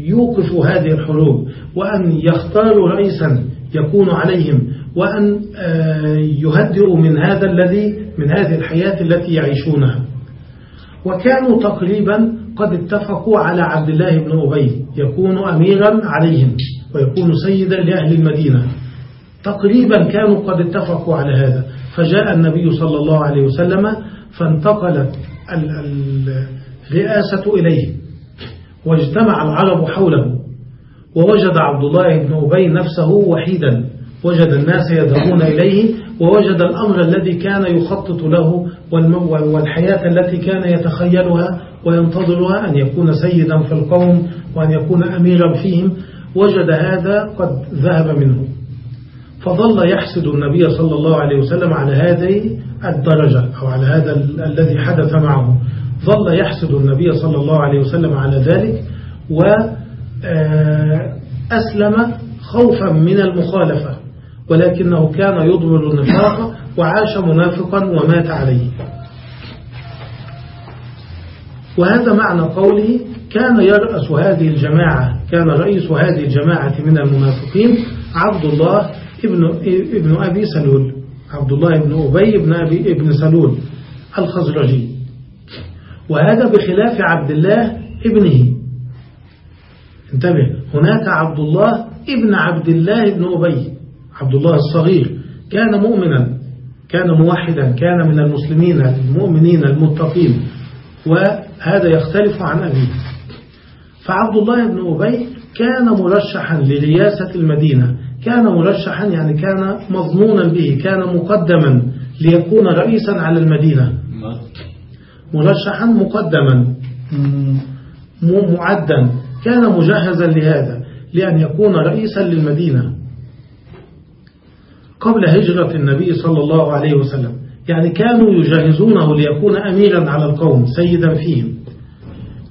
يوقفوا هذه الحروب وأن يختاروا رئيسا يكون عليهم وأن آه، يهدئوا من هذا الذي من هذه الحياة التي يعيشونها. وكانوا تقريبا قد اتفقوا على عبد الله بن أبي يكون أميرا عليهم ويكون سيدا لأهل المدينة. تقريبا كانوا قد اتفقوا على هذا. فجاء النبي صلى الله عليه وسلم فانتقلت الرئاسة إليه واجتمع العرب حوله ووجد عبد الله بن أبي نفسه وحيدا. وجد الناس يذهبون إليه ووجد الأمر الذي كان يخطط له والحياة التي كان يتخيلها وينتظرها أن يكون سيدا في القوم وأن يكون أميرا فيهم. وجد هذا قد ذهب منه. فظل يحسد النبي صلى الله عليه وسلم على هذه الدرجة أو على هذا الذي حدث معه. ظل يحسد النبي صلى الله عليه وسلم على ذلك وأسلم آه، خوفا من المخالفة ولكنه كان يضمر النفاق وعاش منافقا ومات عليه. وهذا معنى قوله كان يرأس هذه الجماعة كان رئيس هذه الجماعة من المنافقين عبد الله ابن, ابن أبي سلول عبد الله بن أبي بن, أبي ابن سلول الخزرجي. وهذا بخلاف عبد الله ابنه. انتبه هناك عبد الله ابن عبد الله بن أبي عبد الله الصغير كان مؤمنا كان موحدا كان من المسلمين المؤمنين المتقين. وهذا يختلف عن أبيه فعبد الله بن أبي كان مرشحا لرياسة المدينة. كان مرشحا يعني كان مضمونا به كان مقدما ليكون رئيسا على المدينة. مرشحا مقدما. معدا. كان مجهزا لهذا لأن يكون رئيسا للمدينة. قبل هجرة النبي صلى الله عليه وسلم. يعني كانوا يجهزونه ليكون أميرا على القوم سيدا فيهم.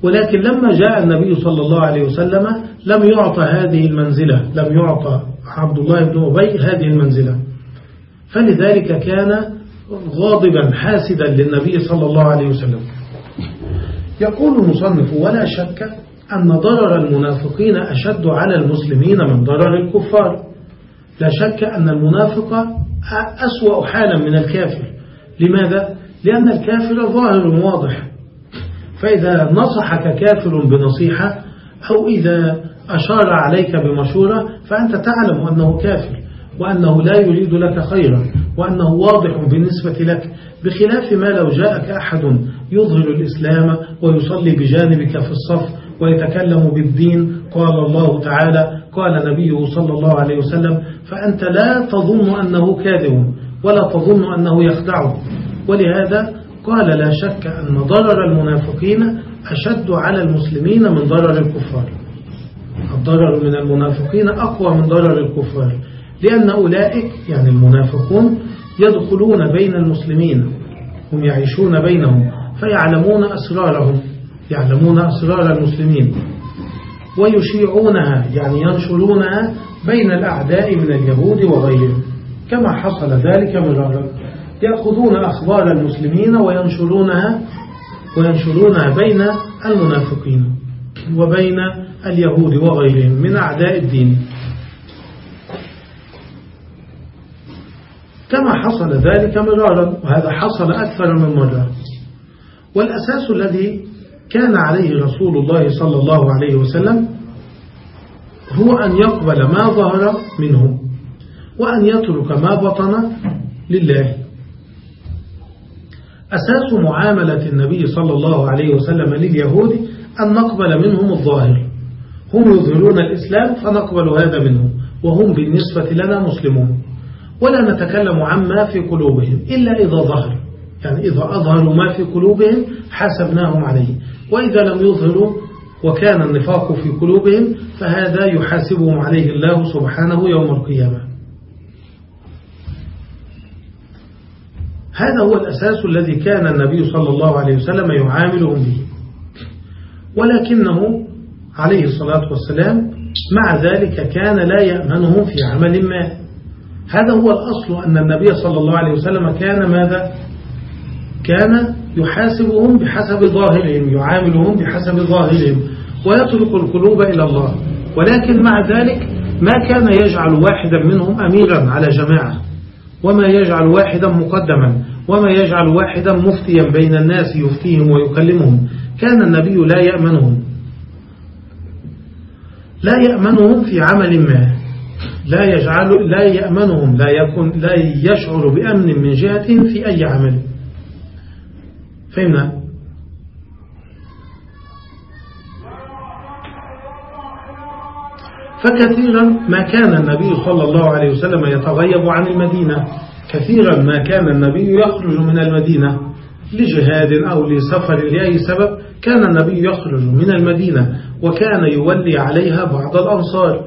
ولكن لما جاء النبي صلى الله عليه وسلم لم يعطى هذه المنزلة لم يعطى عبد الله بن أبي هذه المنزلة. فلذلك كان غاضبا حاسدا للنبي صلى الله عليه وسلم. يقول المصنف ولا شك أن ضرر المنافقين أشد على المسلمين من ضرر الكفار. لا شك أن المنافق أسوأ حالا من الكافر. لماذا؟ لأن الكافر ظاهر واضح. فإذا نصحك كافر بنصيحة أو إذا أشار عليك بمشورة فأنت تعلم أنه كافر وأنه لا يريد لك خيرا وأنه واضح بالنسبة لك بخلاف ما لو جاءك أحد يظهر الإسلام ويصلي بجانبك في الصف ويتكلم بالدين. قال الله تعالى قال نبيه صلى الله عليه وسلم فأنت لا تظن أنه كاذب. ولا تظن أنه يخدع ولهذا قال لا شك أن ضرر المنافقين أشد على المسلمين من ضرر الكفار. الضرر من المنافقين أقوى من ضرر الكفار. لأن أولئك يعني المنافقون يدخلون بين المسلمين هم يعيشون بينهم فيعلمون أسرارهم يعلمون أسرار المسلمين ويشيعونها يعني ينشرونها بين الأعداء من اليهود وغيرهم. كما حصل ذلك مرارا يأخذون أخبار المسلمين وينشرونها وينشرونها بين المنافقين وبين اليهود وغيرهم من أعداء الدين. كما حصل ذلك مرارا وهذا حصل أكثر من مرة. والأساس الذي كان عليه رسول الله صلى الله عليه وسلم هو أن يقبل ما ظهر منهم. وأن يترك ما بطن لله. أساس معاملة النبي صلى الله عليه وسلم لليهود أن نقبل منهم الظاهر. هم يظهرون الإسلام فنقبل هذا منهم وهم بالنسبة لنا مسلمون. ولا نتكلم عما في قلوبهم إلا إذا ظهر. يعني إذا أظهروا ما في قلوبهم حاسبناهم عليه. وإذا لم يظهروا وكان النفاق في قلوبهم فهذا يحاسبهم عليه الله سبحانه يوم القيامة. هذا هو الأساس الذي كان النبي صلى الله عليه وسلم يعاملهم به. ولكنه عليه الصلاة والسلام مع ذلك كان لا يأمنهم في عمل ما. هذا هو الأصل أن النبي صلى الله عليه وسلم كان ماذا؟ كان يحاسبهم بحسب ظاهرهم يعاملهم بحسب ظاهرهم ويترك القلوب إلى الله. ولكن مع ذلك ما كان يجعل واحدا منهم أميرا على جماعة. وما يجعل واحدا مقدما وما يجعل واحدا مفتيا بين الناس يفتيهم ويكلمهم. كان النبي لا يأمنهم. لا يأمنهم في عمل ما. لا يجعل لا يأمنهم لا يكون لا يشعر بأمن من جهة في أي عمل. فهمنا؟ فكثيرا ما كان النبي صلى الله عليه وسلم يتغيب عن المدينة. كثيرا ما كان النبي يخرج من المدينة. لجهاد أو لسفر لأي سبب كان النبي يخرج من المدينة وكان يولي عليها بعض الأنصار.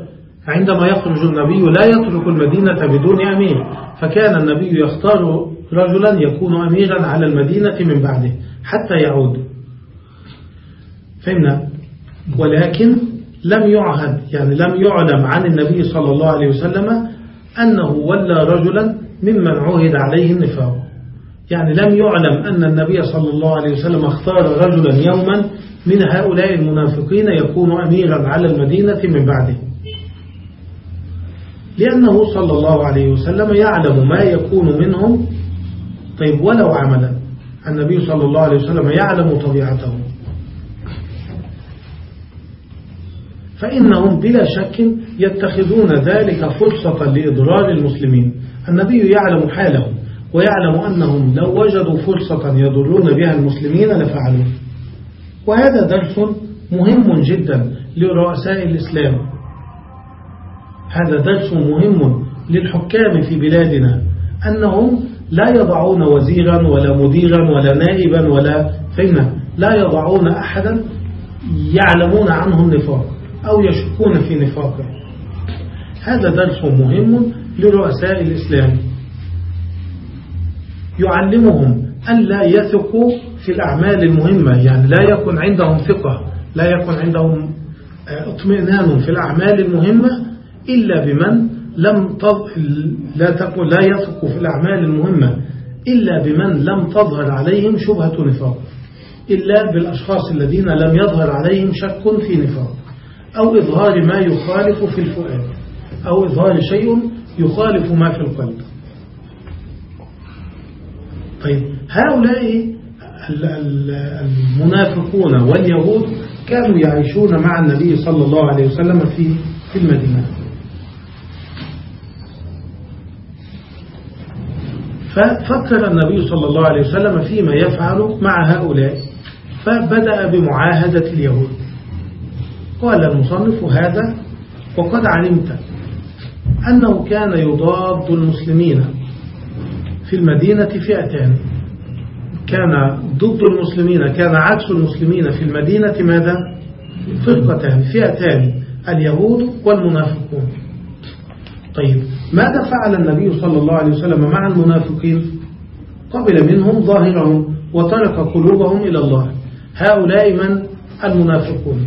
عندما يخرج النبي لا يترك المدينة بدون أمير فكان النبي يختار رجلا يكون أميرا على المدينة من بعده حتى يعود. فهمنا؟ ولكن لم يعهد يعني لم يعلم عن النبي صلى الله عليه وسلم أنه ولى رجلا ممن عهد عليه النفاق. يعني لم يعلم أن النبي صلى الله عليه وسلم اختار رجلا يوما من هؤلاء المنافقين يكون أميرا على المدينة من بعده. لأنه صلى الله عليه وسلم يعلم ما يكون منهم. طيب ولو عملا النبي صلى الله عليه وسلم يعلم طبيعته. فإنهم بلا شك يتخذون ذلك فرصة لإضرار المسلمين. النبي يعلم حالهم ويعلم أنهم لو وجدوا فرصة يضرون بها المسلمين لفعلوا. وهذا درس مهم جدا لرؤساء الإسلام. هذا درس مهم للحكام في بلادنا أنهم لا يضعون وزيرا ولا مديرا ولا نائبا ولا فينا لا يضعون أحدا يعلمون عنه النفاق أو يشكون في نفاقه. هذا درس مهم لرؤساء الإسلام. يعلمهم أن لا يثقوا في الأعمال المهمة يعني لا يكون عندهم ثقة لا يكون عندهم آه، اطمئنان في الأعمال المهمة إلا بمن لم تظ... لا تكون لا يثق في الأعمال المهمة إلا بمن لم تظهر عليهم شبهة نفاق إلا بالأشخاص الذين لم يظهر عليهم شك في نفاق أو إظهار ما يخالف في الفؤاد أو إظهار شيء يخالف ما في القلب. طيب هؤلاء المنافقون واليهود كانوا يعيشون مع النبي صلى الله عليه وسلم في في المدينة. ففكر النبي صلى الله عليه وسلم فيما يفعل مع هؤلاء فبدأ بمعاهدة اليهود. قال المصنف هذا وقد علمت أنه كان يضاد المسلمين في المدينة فئتان. كان ضد المسلمين كان عكس المسلمين في المدينة ماذا؟ فرقتان فئتان اليهود والمنافقون. طيب ماذا فعل النبي صلى الله عليه وسلم مع المنافقين؟ قبل منهم ظاهرهم وترك قلوبهم إلى الله. هؤلاء من؟ المنافقون.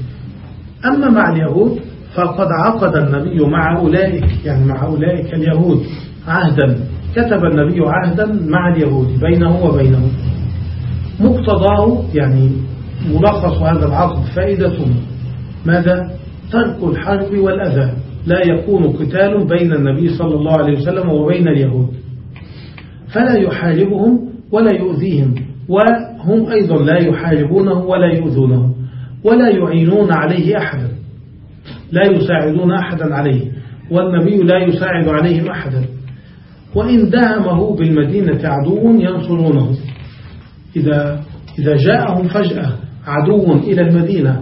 أما مع اليهود فقد عقد النبي مع أولئك يعني مع أولئك اليهود عهدا. كتب النبي عهدا مع اليهود بينه وبينهم مقتضاه يعني ملخص هذا العقد فائدته ماذا؟ ترك الحرب والأذى. لا يكون قتال بين النبي صلى الله عليه وسلم وبين اليهود. فلا يحاربهم ولا يؤذيهم وهم أيضا لا يحاربونه ولا يؤذونه. ولا يعينون عليه أحدا. لا يساعدون أحدا عليه. والنبي لا يساعد عليهم أحدا. وإن دهمه بالمدينة عدو ينصرونه. إذا, إذا جاءهم فجأة عدو إلى المدينة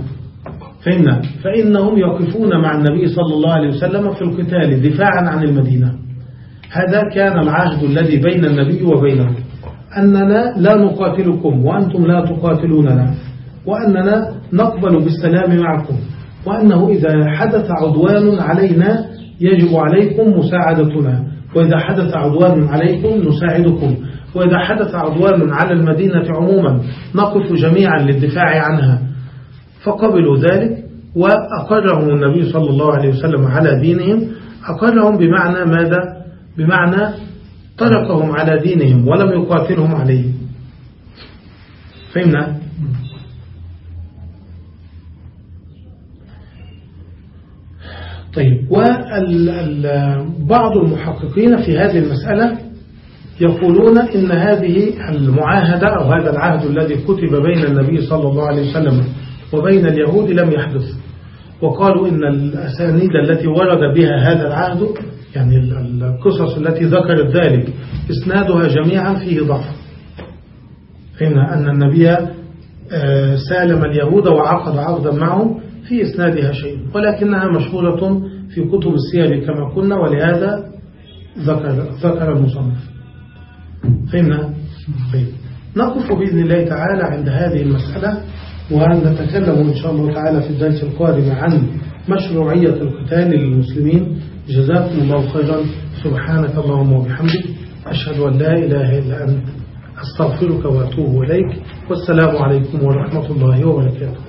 فإن فإنهم يقفون مع النبي صلى الله عليه وسلم في القتال دفاعا عن المدينة. هذا كان العهد الذي بين النبي وبينهم أننا لا نقاتلكم وأنتم لا تقاتلوننا. وأننا نقبل بالسلام معكم. وأنه إذا حدث عدوان علينا يجب عليكم مساعدتنا. وإذا حدث عدوان عليكم نساعدكم. وإذا حدث عدوان على المدينة عموما نقف جميعا للدفاع عنها. فقبلوا ذلك وأقرهم النبي صلى الله عليه وسلم على دينهم أقرهم بمعنى ماذا؟ بمعنى تركهم على دينهم ولم يقاتلهم عليه. فهمنا؟ طيب وبعض المحققين في هذه المسألة يقولون إن هذه المعاهدة أو هذا العهد الذي كتب بين النبي صلى الله عليه وسلم وبين اليهود لم يحدث. وقالوا إن الأسانيد التي ورد بها هذا العهد يعني القصص التي ذكرت ذلك إسنادها جميعا فيه ضعف. فهمنا أن النبي آه، سالم اليهود وعقد عقدا معهم في إسنادها شيء ولكنها مشهورة في كتب السير كما قلنا ولهذا ذكر, ذكر المصنف. فهمنا؟ طيب. نقف بإذن الله تعالى عند هذه المسألة ونتكلم إن شاء الله تعالى في الدرس القادم عن مشروعية القتال للمسلمين. جزاكم الله خيرا. سبحانك اللهم وبحمدك أشهد أن لا إله إلا أنت. أستغفرك وأتوب إليك. والسلام عليكم ورحمة الله وبركاته.